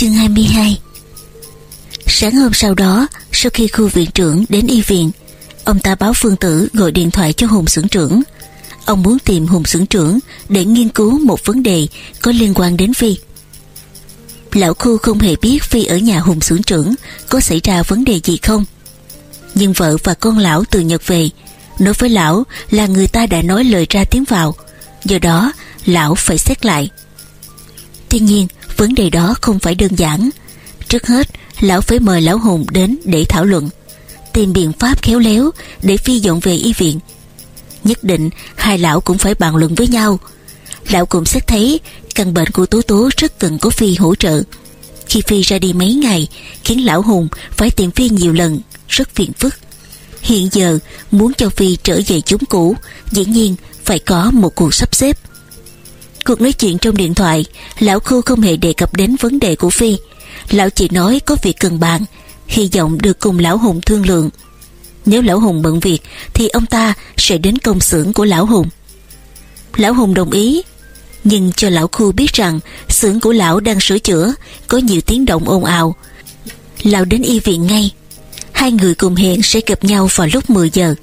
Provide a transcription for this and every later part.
Chương 22 Sáng hôm sau đó, Sau khi khu viện trưởng đến y viện, Ông ta báo Phương Tử gọi điện thoại cho Hùng Sưởng trưởng. Ông muốn tìm Hùng Sưởng trưởng Để nghiên cứu một vấn đề Có liên quan đến Phi. Lão Khu không hề biết Phi ở nhà Hùng Sưởng trưởng Có xảy ra vấn đề gì không. Nhưng vợ và con lão từ Nhật về, Nói với lão là người ta đã nói lời ra tiếng vào, Do đó lão phải xét lại. Tuy nhiên vấn đề đó không phải đơn giản. Trước hết, lão phải mời lão Hùng đến để thảo luận, Tìm biện pháp khéo léo để phi dọn về y viện. Nhất định, hai lão cũng phải bàn luận với nhau. Lão cũng xét thấy căn bệnh của Tố Tố rất cần có Phi hỗ trợ. Khi Phi ra đi mấy ngày, Khiến lão Hùng phải tìm Phi nhiều lần, Rất phiền phức. Hiện giờ, muốn cho Phi trở về chúng cũ, Dĩ nhiên phải có một cuộc sắp xếp. Cuộc nói chuyện trong điện thoại, Lão Khu không hề đề cập đến vấn đề của Phi. Lão chỉ nói có việc cần bàn Hy vọng được cùng Lão Hùng thương lượng. Nếu Lão Hùng bận việc, Thì ông ta sẽ đến công xưởng của Lão Hùng. Lão Hùng đồng ý, Nhưng cho Lão Khu biết rằng xưởng của Lão đang sửa chữa, Có nhiều tiếng động ồn ào. Lão đến y viện ngay. Hai người cùng hẹn sẽ gặp nhau vào lúc 10 giờ.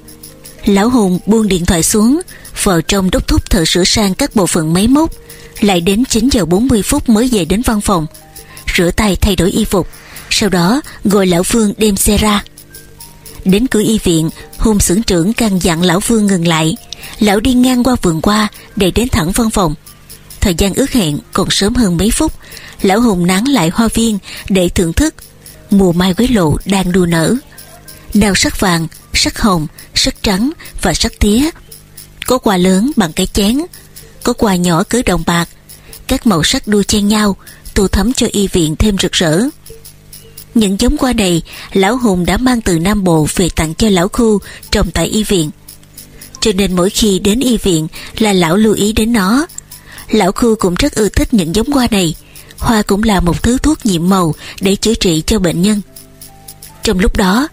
Lão Hùng buông điện thoại xuống Vào trong đốc thúc thợ sửa sang các bộ phận máy móc. Lại đến 9 giờ 40 phút mới về đến văn phòng. Rửa tay thay đổi y phục Sau đó gọi Lão Phương đem xe ra. Đến cửa y viện Hùng xưởng trưởng căn dặn Lão Phương ngừng lại. Lão đi ngang qua vườn qua Để đến thẳng văn phòng. Thời gian ước hẹn còn sớm hơn mấy phút Lão Hùng nán lại hoa viên Để thưởng thức. Mùa mai quế lộ đang đua nở. Đào sắc vàng, sắc hồng, sắc trắng và sắc tía. Có quà lớn bằng cái chén, Có quà nhỏ cứ đồng bạc. Các màu sắc đua chen nhau, Tô thấm cho y viện thêm rực rỡ. Những giống hoa này, Lão Hùng đã mang từ Nam Bộ Về tặng cho lão khu trồng tại y viện. Cho nên mỗi khi đến y viện Là lão lưu ý đến nó. Lão khu cũng rất ưa thích những giống hoa này. Hoa cũng là một thứ thuốc nhiệm màu Để chữa trị cho bệnh nhân. Trong lúc đó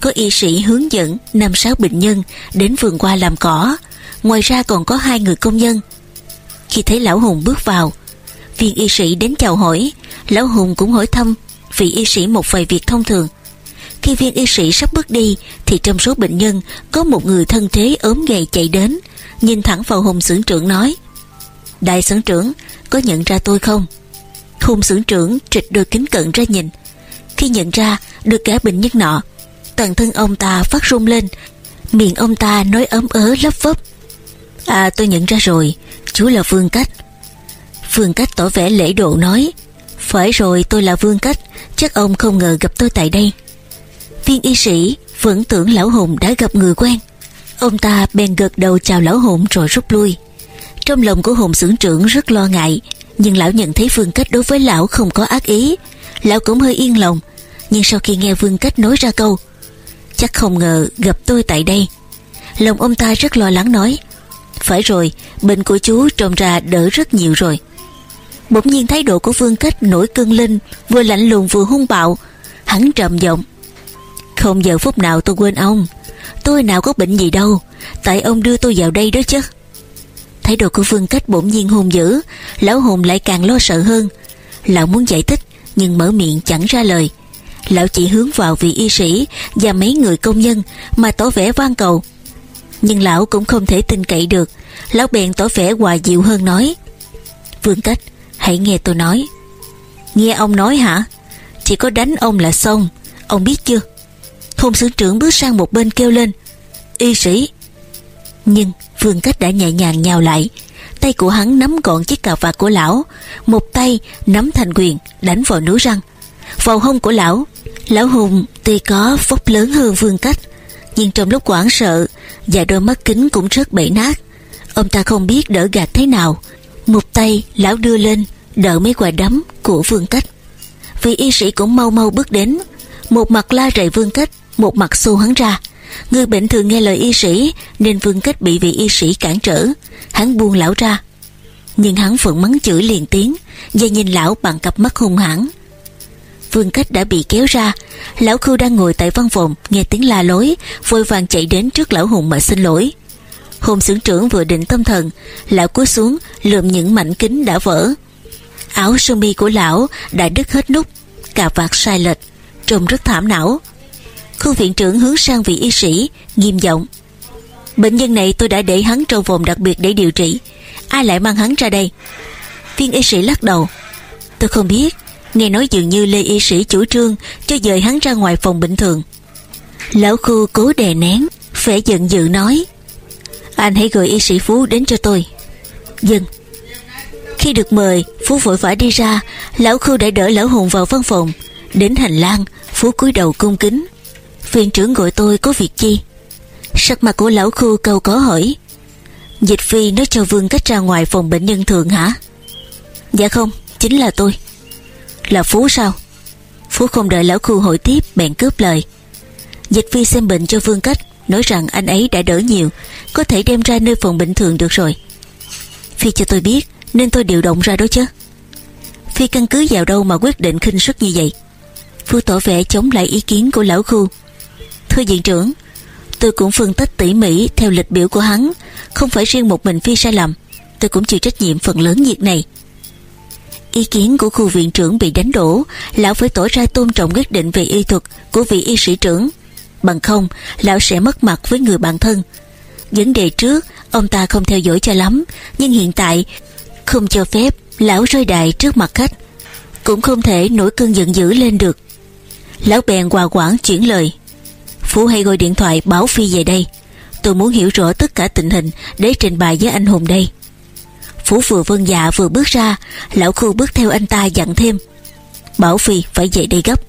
có y sĩ hướng dẫn năm sáu bệnh nhân đến vườn hoa làm cỏ. Ngoài ra còn có hai người công nhân. Khi thấy lão Hùng bước vào, viên y sĩ đến chào hỏi, lão Hùng cũng hỏi thăm vị y sĩ một vài việc thông thường. Khi viên y sĩ sắp bước đi, thì trong số bệnh nhân có một người thân thế ốm gầy chạy đến, nhìn thẳng vào Hùng xưởng trưởng nói: "Đại xưởng trưởng, có nhận ra tôi không?" Hùng xưởng trưởng trịch đôi kính cận ra nhìn. Khi nhận ra được cả bệnh nhân nọ, toàn thân ông ta phát run lên. Miệng ông ta nói ấm ớ, lấp vấp. À tôi nhận ra rồi. Chú là vương cách. Vương cách tỏ vẻ lễ độ nói, phải rồi, tôi là vương cách. Chắc ông không ngờ gặp tôi tại đây. Viên y sĩ vẫn tưởng lão hùng đã gặp người quen. Ông ta bèn gật đầu chào lão hùng rồi rút lui. Trong lòng của hùng xưởng trưởng rất lo ngại, nhưng lão nhận thấy vương cách đối với lão không có ác ý. Lão cũng hơi yên lòng, nhưng sau khi nghe vương cách nói ra câu Chắc không ngờ gặp tôi tại đây. Lòng ông ta rất lo lắng nói. Phải rồi, Bệnh của chú trông ra đỡ rất nhiều rồi. Bỗng nhiên thái độ của Vương Cách nổi cơn lên, Vừa lạnh lùng vừa hung bạo. Hắn trầm giọng. Không giờ phút nào tôi quên ông. Tôi nào có bệnh gì đâu. Tại ông đưa tôi vào đây đó chứ. Thái độ của Vương Cách bỗng nhiên hung dữ. Lão hùng lại càng lo sợ hơn. Lão muốn giải thích, Nhưng mở miệng chẳng ra lời lão chỉ hướng vào vị y sĩ và mấy người công nhân mà tỏ vẻ van cầu. Nhưng lão cũng không thể tin cậy được. Lão bèn tỏ vẻ hòa dịu hơn nói, vương cách, hãy nghe tôi nói. Nghe ông nói hả? Chỉ có đánh ông là xong. Ông biết chưa? Thôn sứ trưởng bước sang một bên kêu lên, y sĩ. Nhưng vương cách đã nhẹ nhàng nhào lại. Tay của hắn nắm gọn chiếc cà vạt của lão, một tay nắm thành quyền đánh vào núi răng. Vào hông của lão lão hùng tuy có vóc lớn hơn vương cách, nhưng trong lúc quảng sợ và đôi mắt kính cũng rất bể nát, ông ta không biết đỡ gạt thế nào. Một tay lão đưa lên, đỡ mấy quả đấm của vương cách. Vị y sĩ cũng mau mau bước đến, một mặt la rầy vương cách, một mặt xô hắn ra. Người bệnh thường nghe lời y sĩ nên vương cách bị vị y sĩ cản trở, hắn buông lão ra. Nhưng hắn vẫn mắng chửi liền tiếng và nhìn lão bằng cặp mắt hung hãn. Vương Cách đã bị kéo ra Lão Khưu đang ngồi tại văn phòng Nghe tiếng la lối Vội vàng chạy đến trước lão Hùng mà xin lỗi Hùng xưởng trưởng vừa định tâm thần Lão cúi xuống lượm những mảnh kính đã vỡ Áo sơ mi của lão đã đứt hết nút, cà vạt sai lệch, trông rất thảm não. Khu viện trưởng hướng sang vị y sĩ, nghiêm giọng. Bệnh nhân này tôi đã để hắn trong vòng đặc biệt để điều trị. Ai lại mang hắn ra đây? Viên y sĩ lắc đầu. Tôi không biết, nghe nói dường như Lê y sĩ chủ trương cho dời hắn ra ngoài phòng bình thường. Lão khu cố đè nén, vẻ giận dữ nói. Anh hãy gọi y sĩ Phú đến cho tôi. Dân. Khi được mời, Phú vội vã đi ra, lão khu đã đỡ lão hùng vào văn phòng. Đến hành lang, Phú cúi đầu cung kính. Viện trưởng gọi tôi có việc chi? Sắc mặt của lão khu câu có hỏi. Dịch phi nói cho Vương cách ra ngoài phòng bệnh nhân thường hả? Dạ không, chính là tôi. Là Phú sao? Phú không đợi lão khu hội tiếp, bèn cướp lời. Dịch vi xem bệnh cho Vương cách, nói rằng anh ấy đã đỡ nhiều, có thể đem ra nơi phòng bệnh thường được rồi. Phi cho tôi biết, nên tôi điều động ra đó chứ. Phi căn cứ vào đâu mà quyết định khinh suất như vậy? phú tỏ vẻ chống lại ý kiến của lão khu. Thưa viện trưởng, tôi cũng phân tích tỉ mỉ theo lịch biểu của hắn, không phải riêng một mình Phi sai lầm. Tôi cũng chịu trách nhiệm phần lớn việc này. Ý kiến của khu viện trưởng bị đánh đổ, lão phải tỏ ra tôn trọng quyết định về y thuật của vị y sĩ trưởng. Bằng không, lão sẽ mất mặt với người bạn thân. Vấn đề trước, ông ta không theo dõi cho lắm, nhưng hiện tại không cho phép lão rơi đại trước mặt khách. Cũng không thể nổi cơn giận dữ lên được. Lão bèn hòa quản chuyển lời. Phú hay gọi điện thoại báo Phi về đây. Tôi muốn hiểu rõ tất cả tình hình để trình bày với anh Hùng đây. Phú vừa vân dạ vừa bước ra, lão khu bước theo anh ta dặn thêm. Bảo Phi phải về đây gấp.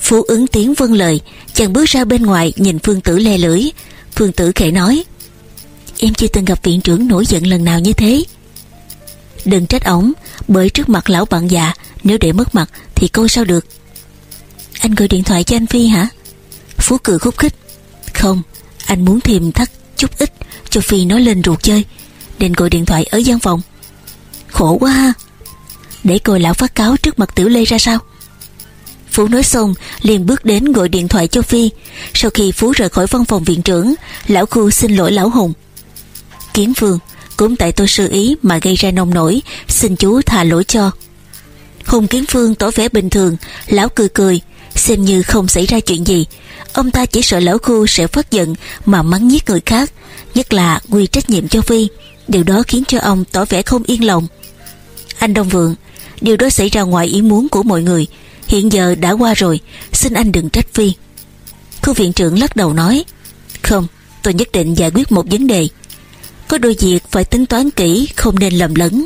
Phú ứng tiếng vâng lời, chàng bước ra bên ngoài nhìn Phương Tử le lưỡi. Phương Tử khẽ nói, em chưa từng gặp viện trưởng nổi giận lần nào như thế. Đừng trách ổng, bởi trước mặt lão bạn già, nếu để mất mặt thì coi sao được. Anh gọi điện thoại cho anh Phi hả? Phú cười khúc khích. Không, anh muốn thêm thắt chút ít cho Phi nói lên ruột chơi. Định gọi điện thoại ở gian phòng. Khổ quá ha. Để coi lão phát cáo trước mặt Tiểu Lê ra sao. Phú nói xong, liền bước đến gọi điện thoại cho Phi Sau khi Phú rời khỏi văn phòng viện trưởng, Lão khu xin lỗi lão Hùng Kiến Phương, Cũng tại tôi sơ ý mà gây ra nông nổi, Xin chú tha lỗi cho Hùng Kiến Phương tỏ vẻ bình thường, Lão cười cười, Xem như không xảy ra chuyện gì Ông ta chỉ sợ lão khu sẽ phát giận Mà mắng giết người khác, Nhất là quy trách nhiệm cho Phi Điều đó khiến cho ông tỏ vẻ không yên lòng. Anh Đông Vượng, Điều đó xảy ra ngoài ý muốn của mọi người. Hiện giờ đã qua rồi, Xin anh đừng trách Phi. Khu viện trưởng lắc đầu nói, Không, tôi nhất định giải quyết một vấn đề. Có đôi việc phải tính toán kỹ, Không nên lầm lẫn.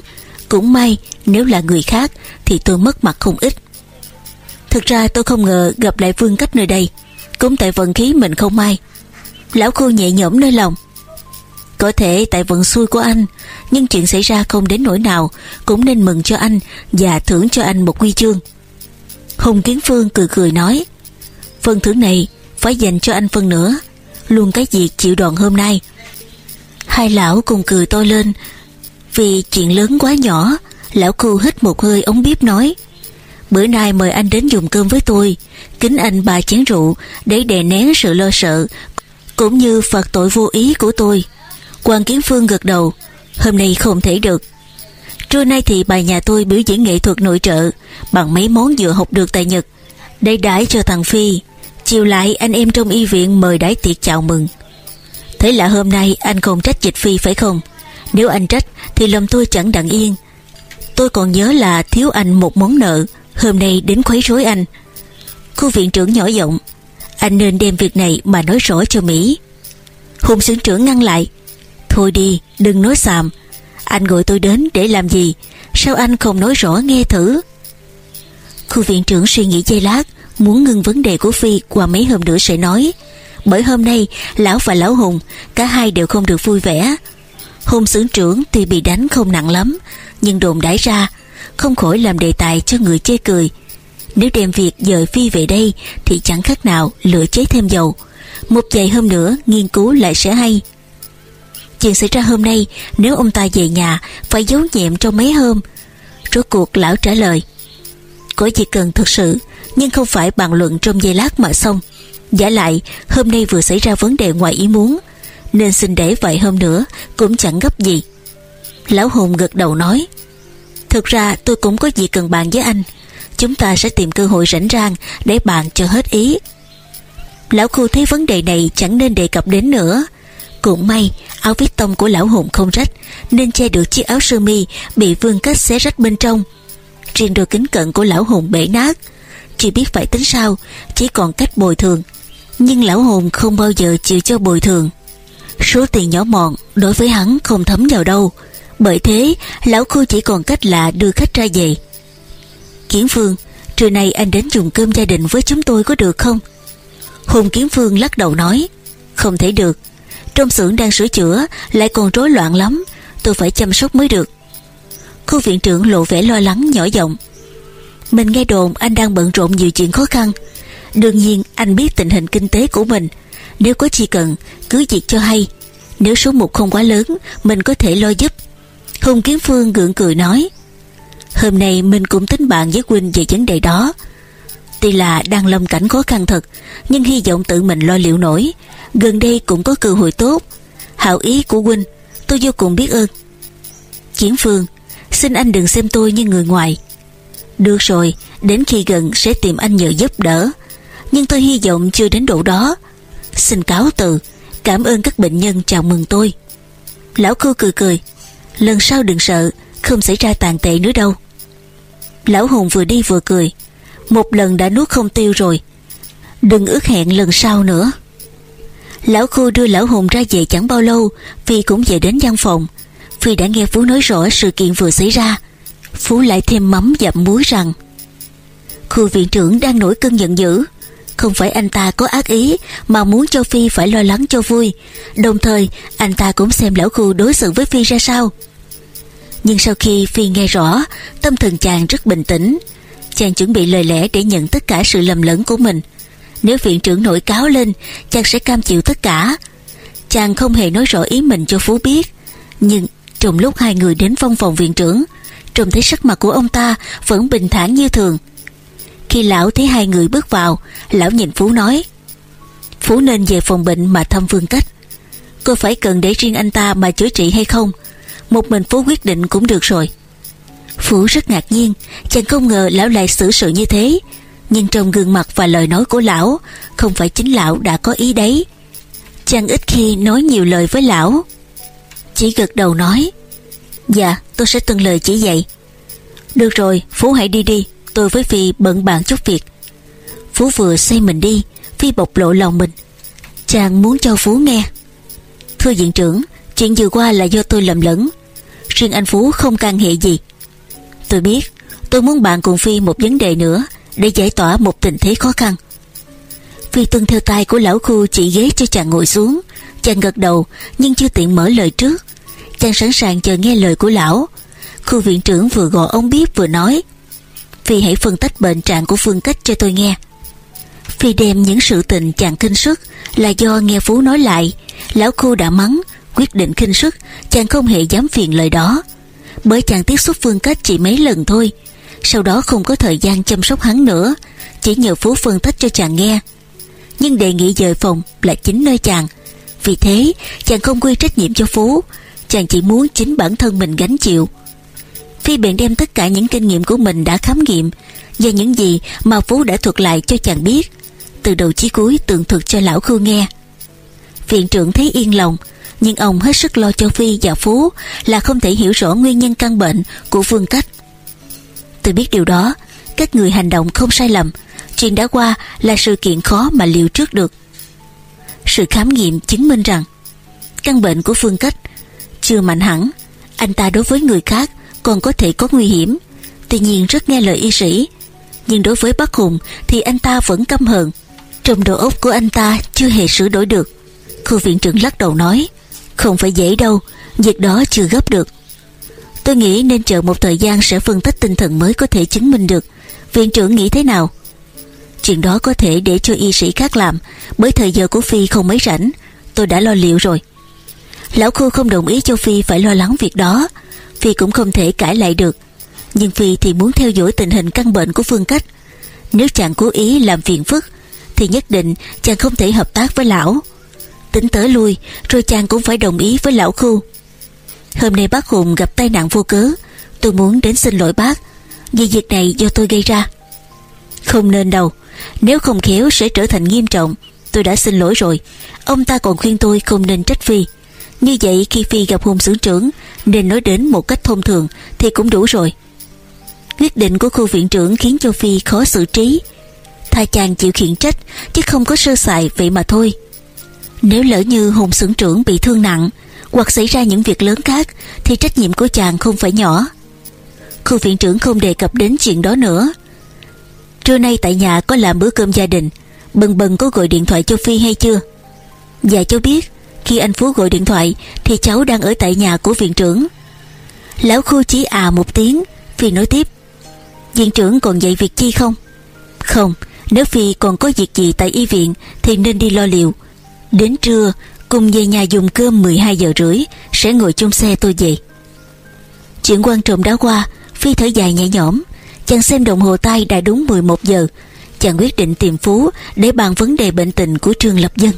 Cũng may, nếu là người khác, Thì tôi mất mặt không ít. Thực ra tôi không ngờ gặp lại Vương Cách nơi đây. Cũng tại vận khí mình không may. Lão khu nhẹ nhõm nơi lòng. Có thể tại vận xui của anh, Nhưng chuyện xảy ra không đến nỗi nào, Cũng nên mừng cho anh Và thưởng cho anh một quy chương. Hùng Kiến Phương cười cười nói, Phần thưởng này phải dành cho anh phân nữa, Luôn cái việc chịu đòn hôm nay. Hai lão cùng cười tôi lên, Vì chuyện lớn quá nhỏ, Lão khu hít một hơi ống bếp nói, Bữa nay mời anh đến dùng cơm với tôi, Kính anh ba chén rượu Để đè nén sự lo sợ, Cũng như phạt tội vô ý của tôi. Quan Kiến Phương gật đầu. Hôm nay không thể được. Trưa nay thì bài nhà tôi biểu diễn nghệ thuật nội trợ, Bằng mấy món vừa học được tại Nhật. Để đãi cho thằng Phi. Chiều lại, anh em trong y viện mời đãi tiệc chào mừng. Thế là hôm nay anh không trách dịch Phi, phải không? Nếu anh trách, thì lòng tôi chẳng đặng yên. Tôi còn nhớ là thiếu anh một món nợ. Hôm nay đến khuấy rối anh. Khu viện trưởng nhỏ giọng, Anh nên đem việc này mà nói rõ cho Mỹ. Hùng xưởng trưởng ngăn lại Thôi đi, đừng nói xàm. Anh gọi tôi đến để làm gì? Sao anh không nói rõ nghe thử? Khu viện trưởng suy nghĩ giây lát, Muốn ngưng vấn đề của Phi Qua mấy hôm nữa sẽ nói. Bởi hôm nay, Lão và Lão Hùng, Cả hai đều không được vui vẻ. Hùng xưởng trưởng tuy bị đánh không nặng lắm, Nhưng đồn đãi ra, Không khỏi làm đề tài cho người chê cười. Nếu đem việc dời Phi về đây, Thì chẳng khác nào lửa cháy thêm dầu. Một vài hôm nữa, nghiên cứu lại sẽ hay. Chuyện xảy ra hôm nay, Nếu ông ta về nhà, Phải giấu nhiệm trong mấy hôm. Rốt cuộc lão trả lời, Có gì cần thực sự, Nhưng không phải bàn luận trong giây lát mà xong. Giả lại, hôm nay vừa xảy ra vấn đề ngoài ý muốn, Nên xin để vài hôm nữa, Cũng chẳng gấp gì. Lão Hùng gật đầu nói, Thực ra tôi cũng có gì cần bàn với anh. Chúng ta sẽ tìm cơ hội rảnh rang Để bàn cho hết ý. Lão khu thấy vấn đề này chẳng nên đề cập đến nữa. Cũng may, áo vít tông của lão hùng không rách, Nên che được chiếc áo sơ mi Bị vương cách xé rách bên trong. Riêng đôi kính cận của lão hùng bể nát. Chỉ biết phải tính sao, Chỉ còn cách bồi thường. Nhưng lão hùng không bao giờ chịu cho bồi thường. Số tiền nhỏ mọn Đối với hắn không thấm vào đâu. Bởi thế, lão khu chỉ còn cách là đưa khách ra về. Kiến Phương, Trưa nay anh đến dùng cơm gia đình với chúng tôi có được không? Hùng Kiến Phương lắc đầu nói, Không thể được. Trong xưởng đang sửa chữa, Lại còn rối loạn lắm. Tôi phải chăm sóc mới được. Khu viện trưởng lộ vẻ lo lắng, nhỏ giọng. Mình nghe đồn anh đang bận rộn nhiều chuyện khó khăn. Đương nhiên, anh biết tình hình kinh tế của mình. Nếu có chi cần, Cứ việc cho hay. Nếu số mục không quá lớn, Mình có thể lo giúp. Hùng Kiến Phương gượng cười nói, Hôm nay mình cũng tính bạn với Quynh về vấn đề đó. Tuy là đang lâm cảnh khó khăn thật, Nhưng hy vọng tự mình lo liệu nổi. Gần đây cũng có cơ hội tốt. Hảo ý của huynh Tôi vô cùng biết ơn. Chiến Phương, Xin anh đừng xem tôi như người ngoài. Được rồi, Đến khi gần sẽ tìm anh nhờ giúp đỡ. Nhưng tôi hy vọng chưa đến độ đó. Xin cáo từ, Cảm ơn các bệnh nhân chào mừng tôi. Lão cô cười cười, Lần sau đừng sợ, Không xảy ra tàn tệ nữa đâu. Lão Hùng vừa đi vừa cười, Một lần đã nuốt không tiêu rồi. Đừng ước hẹn lần sau nữa. Lão Khu đưa Lão Hùng ra về chẳng bao lâu, Phi cũng về đến văn phòng. Phi đã nghe Phú nói rõ sự kiện vừa xảy ra. Phú lại thêm mắm dặm muối rằng Khu viện trưởng đang nổi cơn giận dữ. Không phải anh ta có ác ý, Mà muốn cho Phi phải lo lắng cho vui. Đồng thời, anh ta cũng xem lão khu đối xử với Phi ra sao. Nhưng sau khi Phi nghe rõ, Tâm thần chàng rất bình tĩnh. Chàng chuẩn bị lời lẽ để nhận tất cả sự lầm lẫn của mình. Nếu viện trưởng nổi cáo lên, Chàng sẽ cam chịu tất cả. Chàng không hề nói rõ ý mình cho Phú biết. Nhưng trong lúc hai người đến văn phòng viện trưởng trùng thấy sắc mặt của ông ta Vẫn bình thản như thường. Khi lão thấy hai người bước vào, Lão nhìn Phú nói, Phú nên về phòng bệnh mà thăm Vương Cách. Cô phải cần để riêng anh ta mà chữa trị hay không? Một mình Phú quyết định cũng được rồi. Phú rất ngạc nhiên, Chàng không ngờ lão lại xử sự như thế. Nhưng trong gương mặt và lời nói của lão, Không phải chính lão đã có ý đấy. Chàng ít khi nói nhiều lời với lão. Chỉ gật đầu nói Dạ tôi sẽ tuân lời chỉ dạy. Được rồi, Phú hãy đi đi, Tôi với Phi bận bàn chút việc. Phú vừa xây mình đi, Phi bộc lộ lòng mình. Chàng muốn cho Phú nghe. Thưa viện trưởng, Chuyện vừa qua là do tôi lầm lẫn. Riêng anh Phú không can hệ gì. Tôi biết, Tôi muốn bạn cùng Phi một vấn đề nữa. Để giải tỏa một tình thế khó khăn. Phi tuân theo tay của lão khu chỉ ghế cho chàng ngồi xuống. Chàng gật đầu, Nhưng chưa tiện mở lời trước. Chàng sẵn sàng chờ nghe lời của lão. Khu viện trưởng vừa gọi ông biết vừa nói, Phi hãy phân tích bệnh trạng của Phương Cách cho tôi nghe. Phi đem những sự tình chàng kinh sức Là do nghe Phú nói lại. Lão khu đã mắng, quyết định kinh sức chàng không hề dám phiền lời đó. Bởi chàng tiếp xúc phương cách chỉ mấy lần thôi sau đó không có thời gian chăm sóc hắn nữa, chỉ nhờ phú phân tích cho chàng nghe. Nhưng đề nghị dời phòng là chính nơi chàng. Vì thế, chàng không quy trách nhiệm cho phú, chàng chỉ muốn chính bản thân mình gánh chịu. Phi bèn đem tất cả những kinh nghiệm của mình đã khám nghiệm và những gì mà phú đã thuật lại cho chàng biết, từ đầu chí cuối tường thuật cho lão khưu nghe. Viện trưởng thấy yên lòng, nhưng ông hết sức lo cho Phi và Phú là không thể hiểu rõ nguyên nhân căn bệnh của Phương Cách. Tôi biết điều đó, các người hành động không sai lầm, chuyện đã qua là sự kiện khó mà liệu trước được. Sự khám nghiệm chứng minh rằng căn bệnh của Phương Cách chưa mạnh hẳn, anh ta đối với người khác còn có thể có nguy hiểm, tuy nhiên rất nghe lời y sĩ. Nhưng đối với bác Hùng thì anh ta vẫn căm hờn. Trong đầu óc của anh ta chưa hề sửa đổi được. Khu viện trưởng lắc đầu nói không phải dễ đâu Việc đó chưa gấp được Tôi nghĩ nên chờ một thời gian sẽ phân tích tinh thần mới có thể chứng minh được. Viện trưởng nghĩ thế nào? Chuyện đó có thể để cho y sĩ khác làm, Bởi thời giờ của Phi không mấy rảnh. Tôi đã lo liệu rồi. Lão Khu không đồng ý cho Phi phải lo lắng việc đó. Phi cũng không thể cãi lại được. Nhưng Phi thì muốn theo dõi tình hình căn bệnh của Phương Cách. Nếu chàng cố ý làm phiền phức Thì nhất định chàng không thể hợp tác với lão. Tính tới lui, rồi chàng cũng phải đồng ý với lão khu hôm nay bác hùng gặp tai nạn vô cớ. Tôi muốn đến xin lỗi bác. Vì việc này do tôi gây ra. Không nên đâu. Nếu không khéo sẽ trở thành nghiêm trọng. Tôi đã xin lỗi rồi. Ông ta còn khuyên tôi không nên trách Phi. Như vậy khi Phi gặp hùng xưởng trưởng, Nên nói đến một cách thông thường Thì cũng đủ rồi. Quyết định của khu viện trưởng khiến cho Phi khó xử trí. Tha chàng chịu khiển trách, Chứ không có sơ sài vậy mà thôi. Nếu lỡ như hùng xưởng trưởng bị thương nặng hoặc xảy ra những việc lớn khác, Thì trách nhiệm của chàng không phải nhỏ. Khu viện trưởng không đề cập đến chuyện đó nữa. Trưa nay tại nhà có làm bữa cơm gia đình, Bần bần có gọi điện thoại cho Phi hay chưa? Dạ cháu biết. Khi anh Phú gọi điện thoại, Thì cháu đang ở tại nhà của viện trưởng. Lão khu chỉ à một tiếng, Phi nói tiếp. Viện trưởng còn dạy việc chi không? Không, Nếu Phi còn có việc gì tại y viện, Thì nên đi lo liệu. Đến trưa cùng về nhà dùng cơm 12 giờ rưỡi, Sẽ ngồi chung xe tôi về. Chuyện quan trọng đã qua, Phi thở dài nhẹ nhõm, Chàng xem đồng hồ tay đã đúng 11 giờ. Chàng quyết định tìm Phú Để bàn vấn đề bệnh tình của Trương Lập Dân.